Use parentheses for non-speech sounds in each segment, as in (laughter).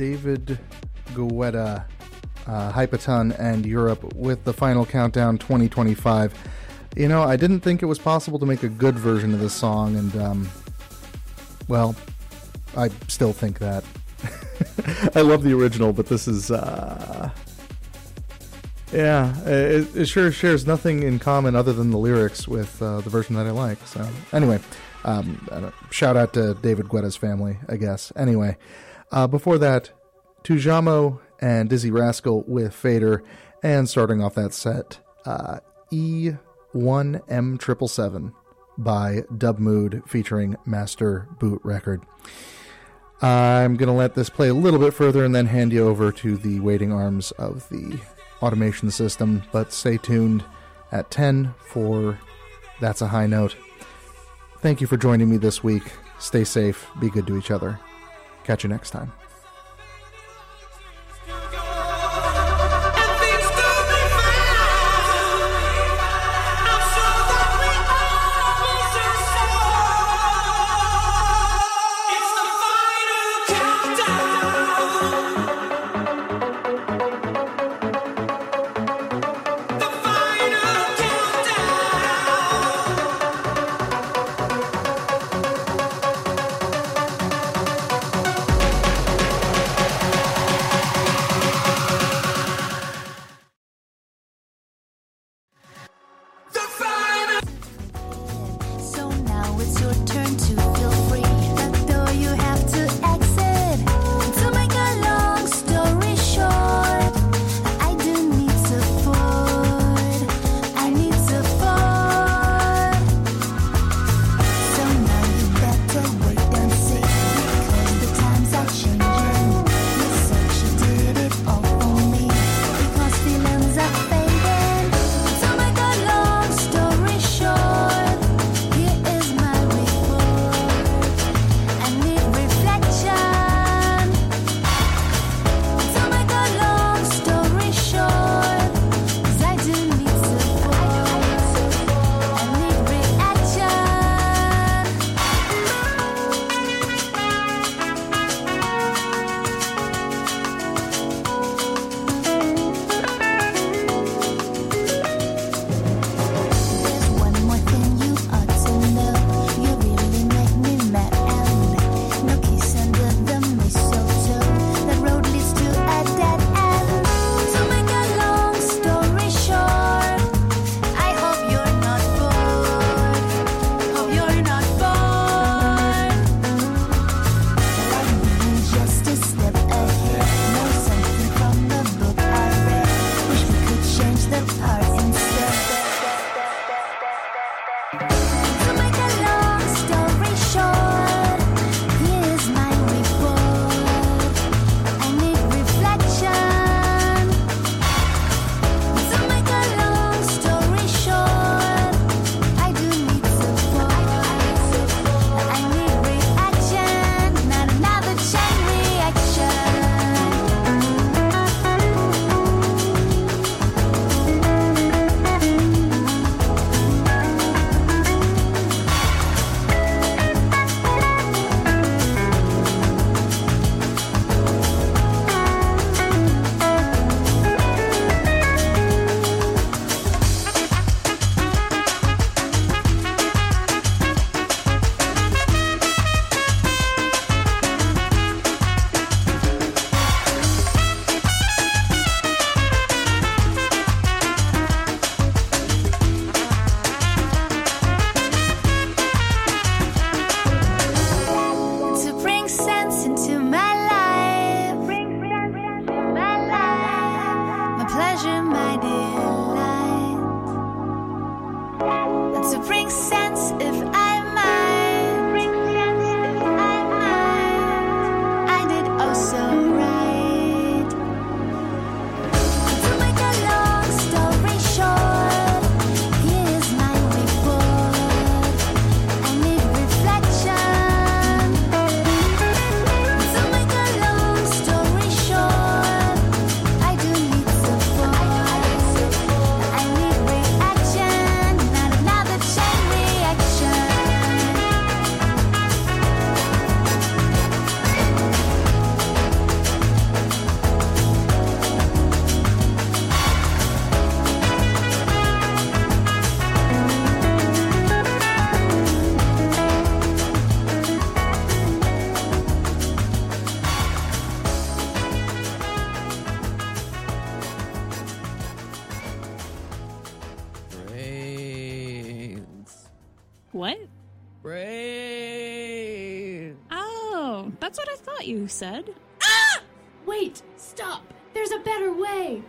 David Guetta, uh, Hypaton, and Europe with the final countdown 2025. You know, I didn't think it was possible to make a good version of this song, and, um, well, I still think that. (laughs) I love the original, but this is, uh, yeah, it, it, sure shares nothing in common other than the lyrics with uh, the version that I like. So, anyway, um, shout out to David Guetta's family, I guess. Anyway, uh, before that, Tujamo and Dizzee Rascal with Fader, and starting off that set, uh, E1M777 by Dubmood featuring Master Boot Record. I'm going to let this play a little bit further and then hand you over to the waiting arms of the automation system, but stay tuned at 10 for That's a High Note. Thank you for joining me this week. Stay safe, be good to each other. Catch you next time. Brain. Oh, that's what I thought you said. Ah! Wait, stop. There's a better way.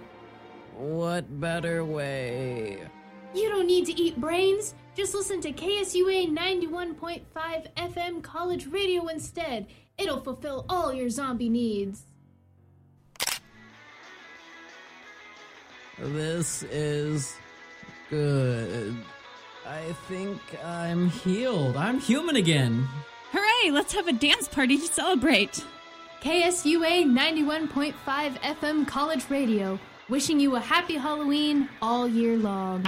What better way? You don't need to eat brains. Just listen to KSUA 91.5 FM College Radio instead. It'll fulfill all your zombie needs. This is good. I think I'm healed. I'm human again. Hooray, let's have a dance party to celebrate. KSUA 91.5 FM College Radio, wishing you a happy Halloween all year long.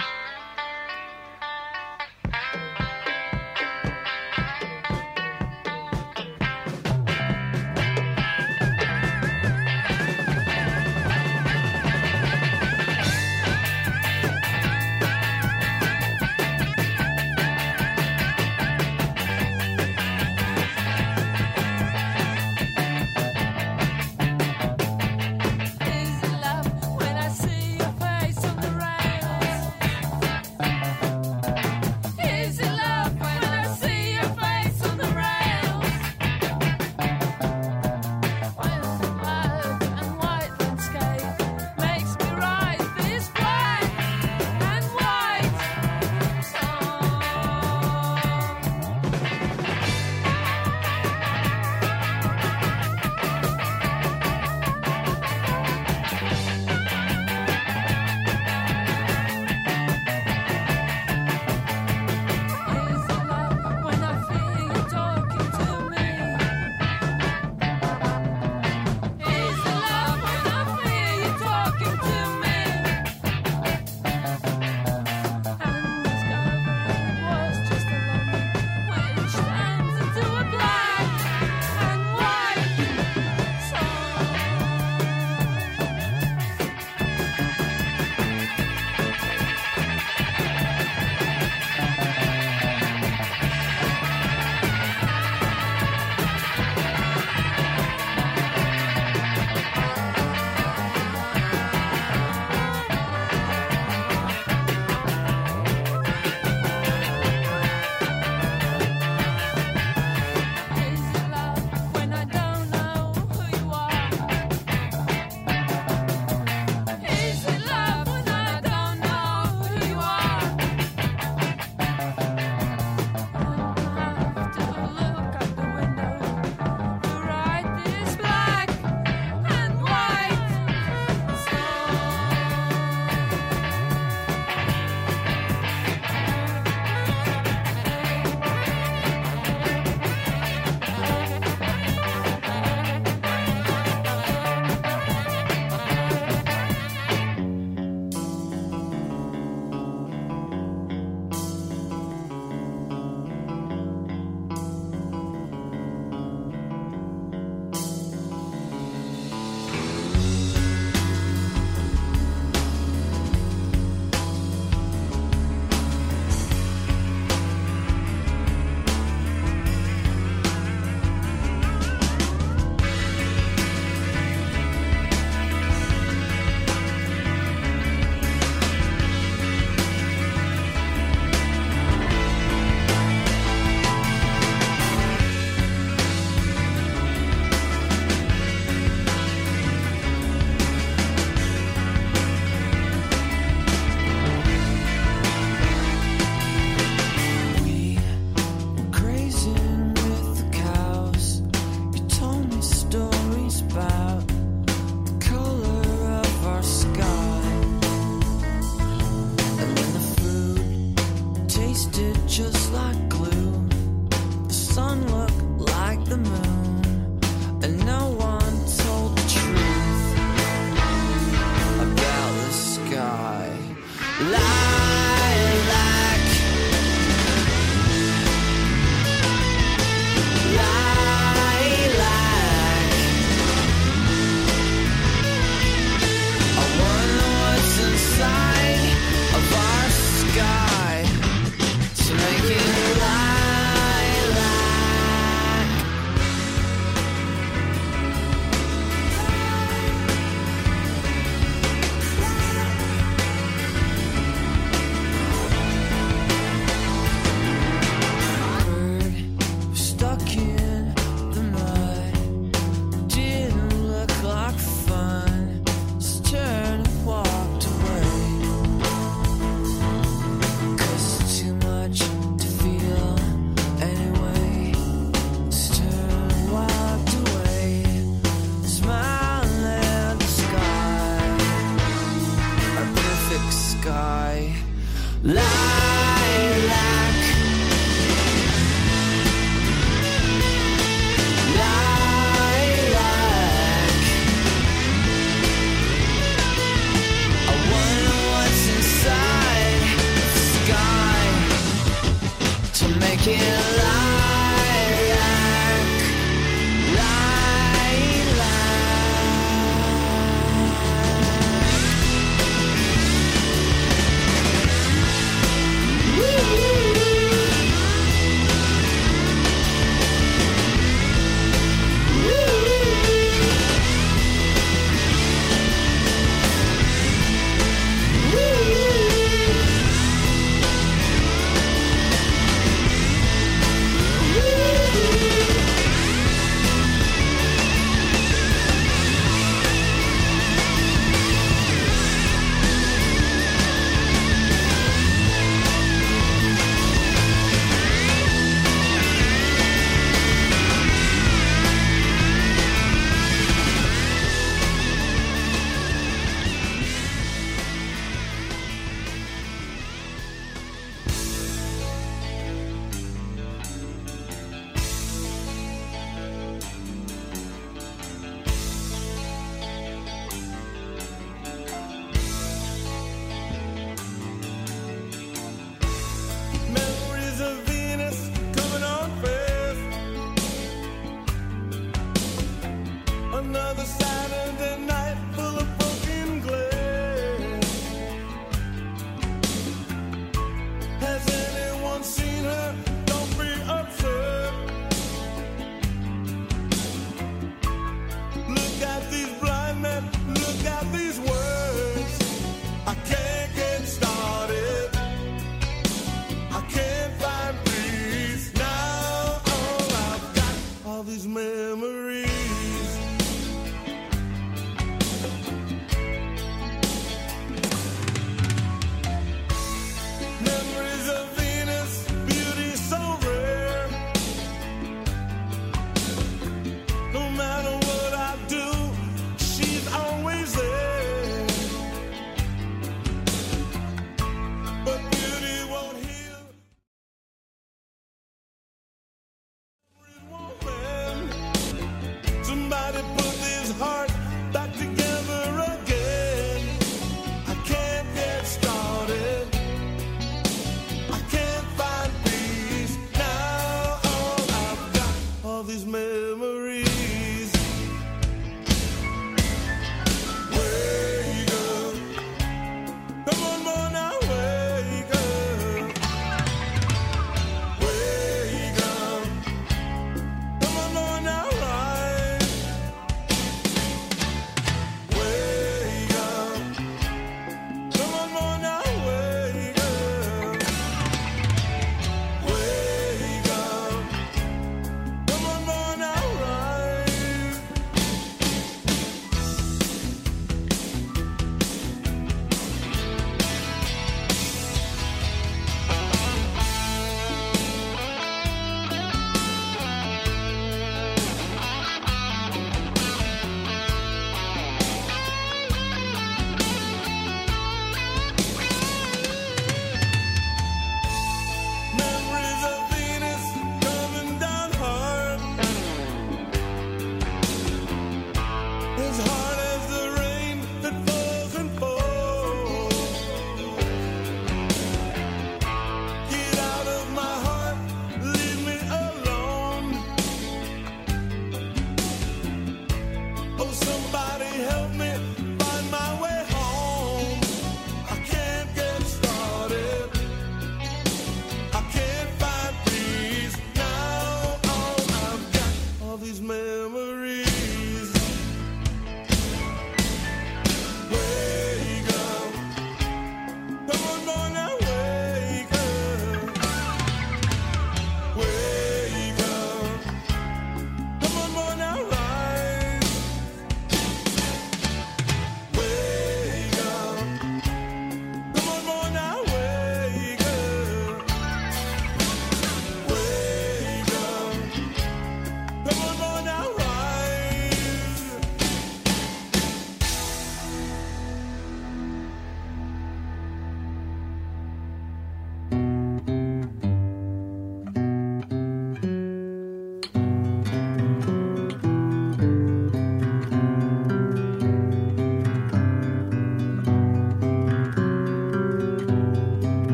can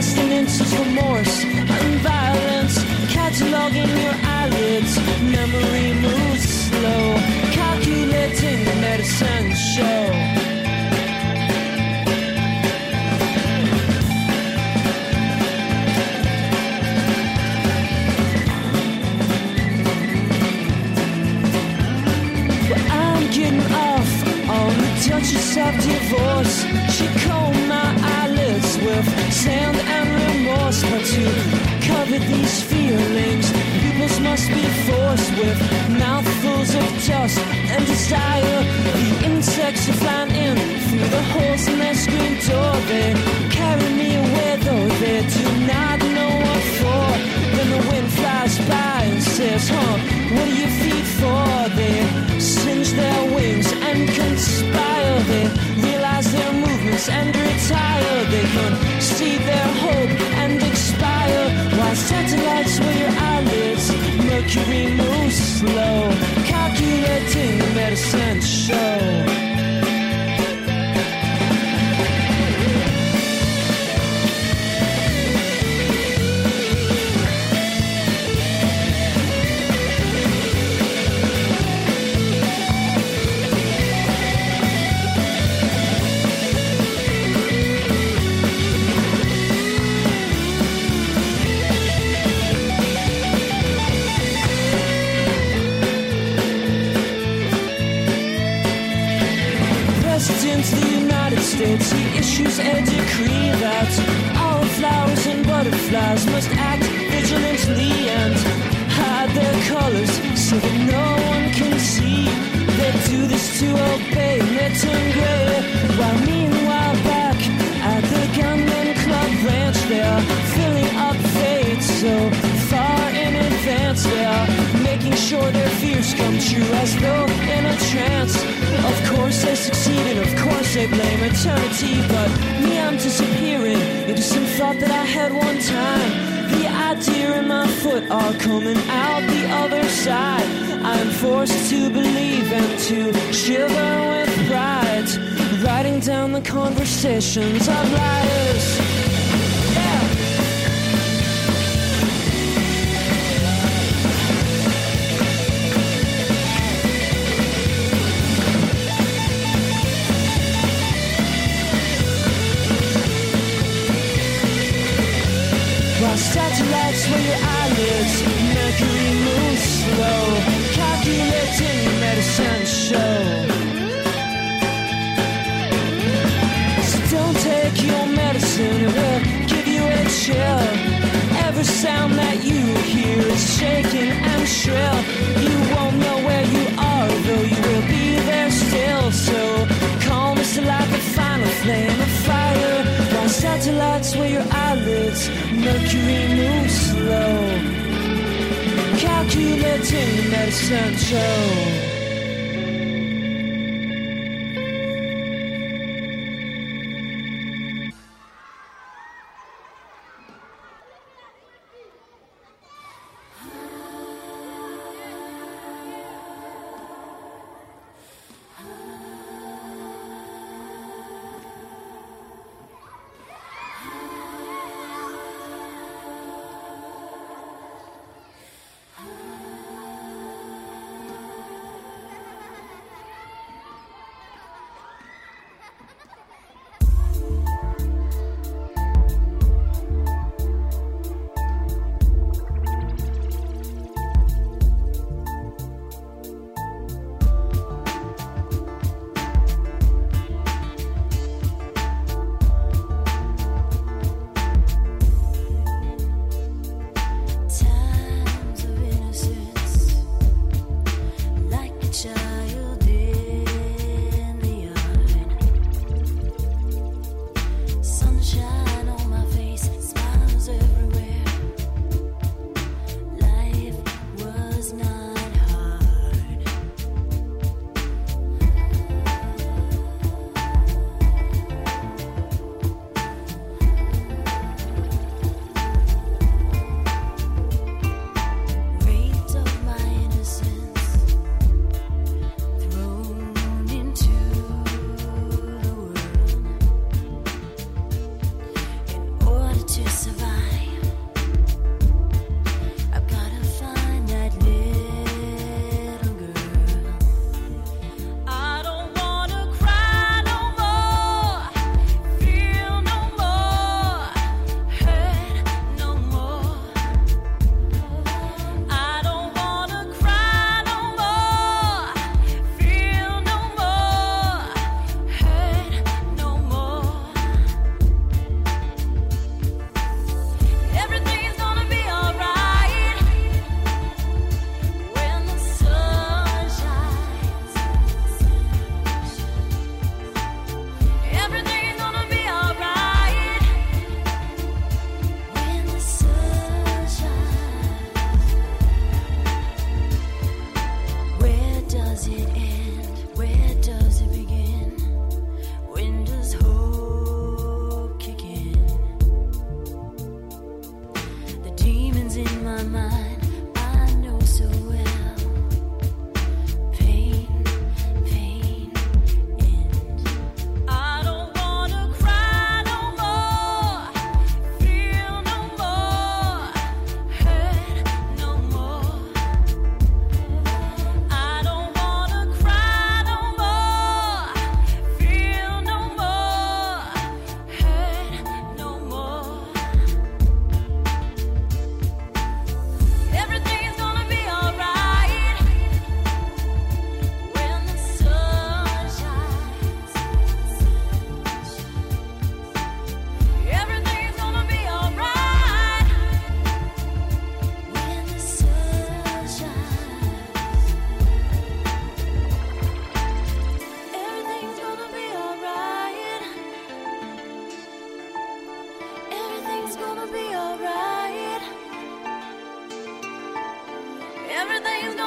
sustenance is remorse and violence. Cataloging your eyelids, memory moves slow. Calculating the medicine show. On the Duchess of Divorce. She combed my eyelids with sand and remorse. But to cover these feelings, pupils must be forced with mouthfuls of dust and desire. The insects are flying in through the holes in their screen door. They carry me away, though they do not know what for. Then the wind flies by and says, huh, what are your feet for? They singe their wings and conspire. They realize their movements and retire. They can see their hope and expire. While satellites wear your eyelids, Mercury moves slow, calculating the medicine show. That all flowers and butterflies must act vigilantly and hide their colors so that no one can see. They do this to obey They succeed and of course they blame eternity, but me I'm disappearing into some thought that I had one time. The idea and my foot are coming out the other side. I'm forced to believe and to shiver with pride, writing down the conversations of liars. Your eyelids, Mercury moves slow. Calculating the medicine show. Everything's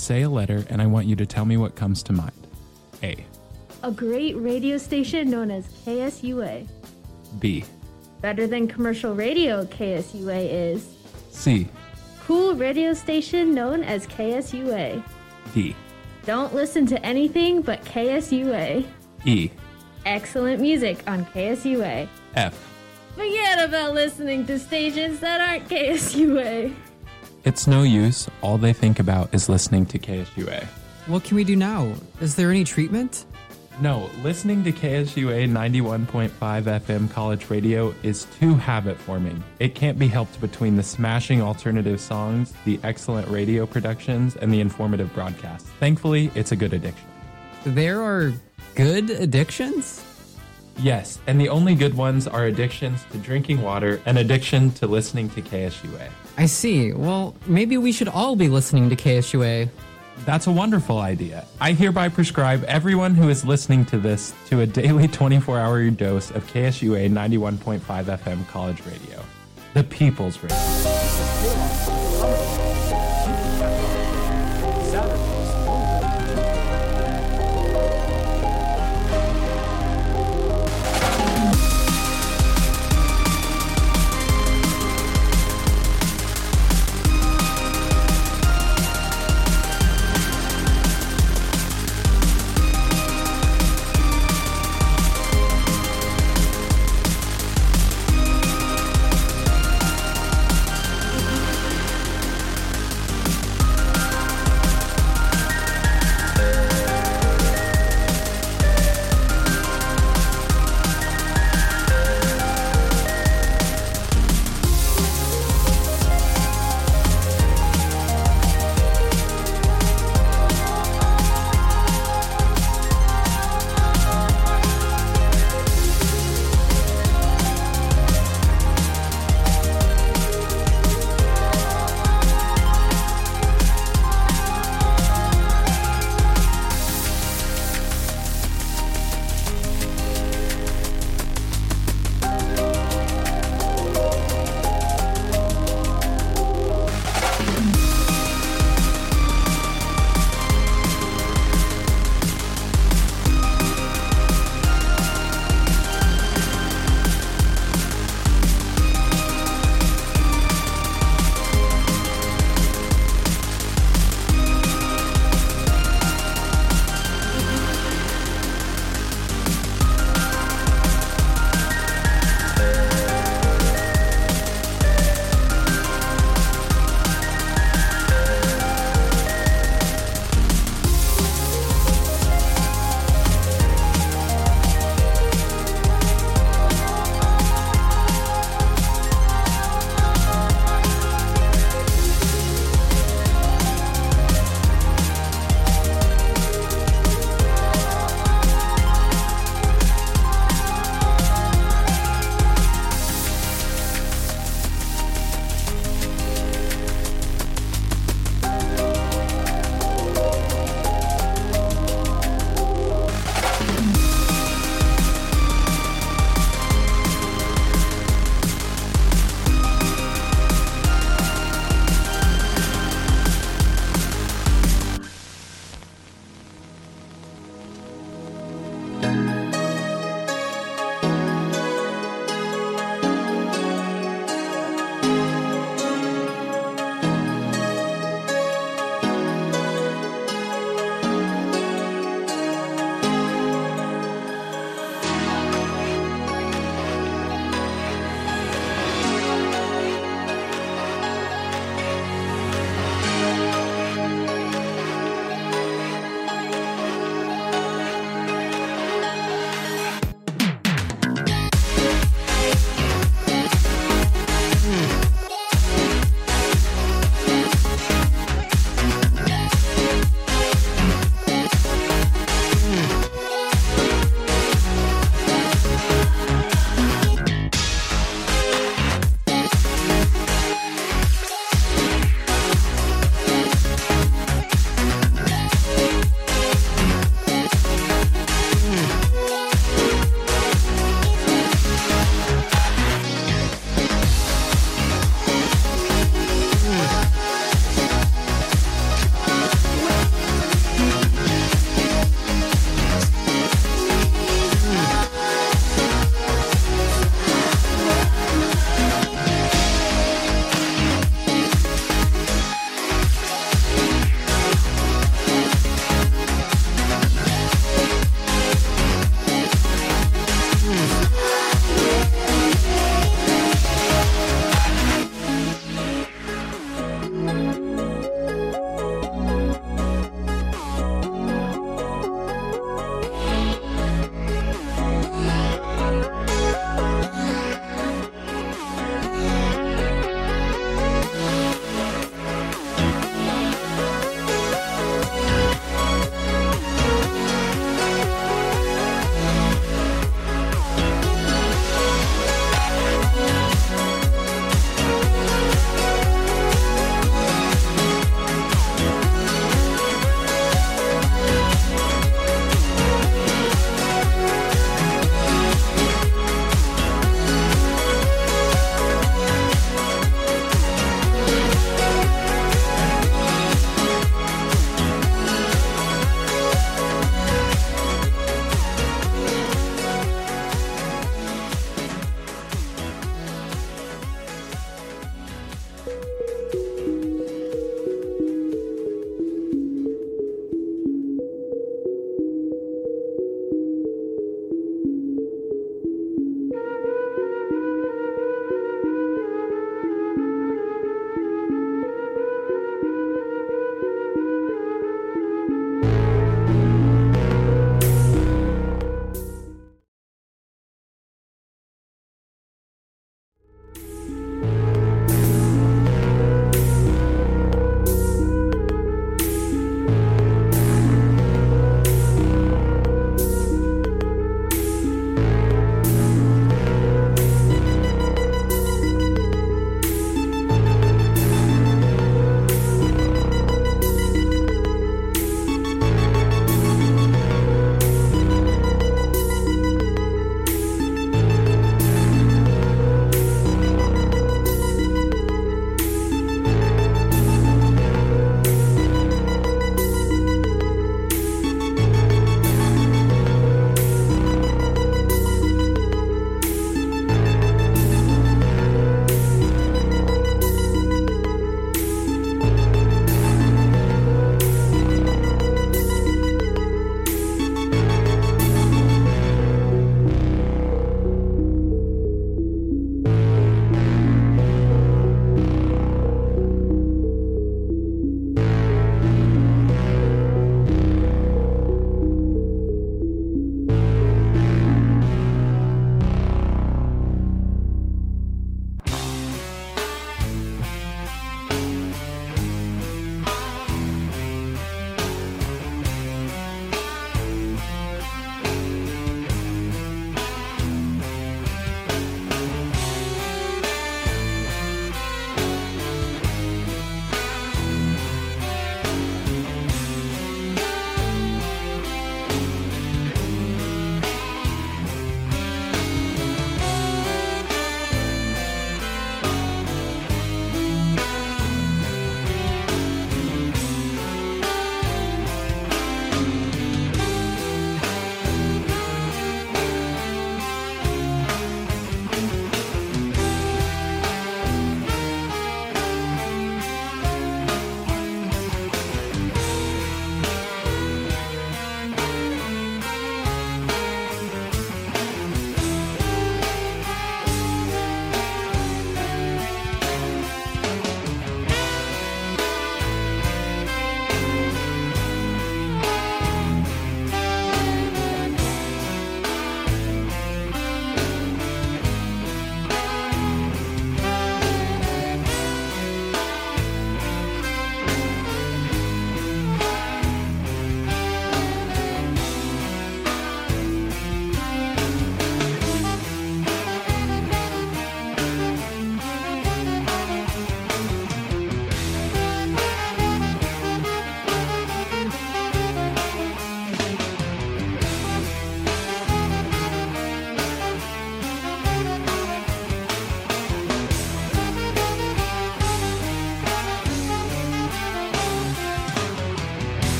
say a letter and I want you to tell me what comes to mind. A. A great radio station known as KSUA. B. Better than commercial radio, KSUA is. C. Cool radio station known as KSUA. D. Don't listen to anything but KSUA. E. Excellent music on KSUA. F. Forget about listening to stations that aren't KSUA. It's no use. All they think about is listening to KSUA. What can we do now? Is there any treatment? No, listening to KSUA 91.5 FM college radio is too habit forming. It can't be helped between the smashing alternative songs, the excellent radio productions, and the informative broadcasts. Thankfully, it's a good addiction. There are good addictions? Yes, and the only good ones are addictions to drinking water and addiction to listening to KSUA. I see. Well, maybe we should all be listening to KSUA. That's a wonderful idea. I hereby prescribe everyone who is listening to this to a daily 24 hour dose of KSUA 91.5 FM college radio, the People's Radio.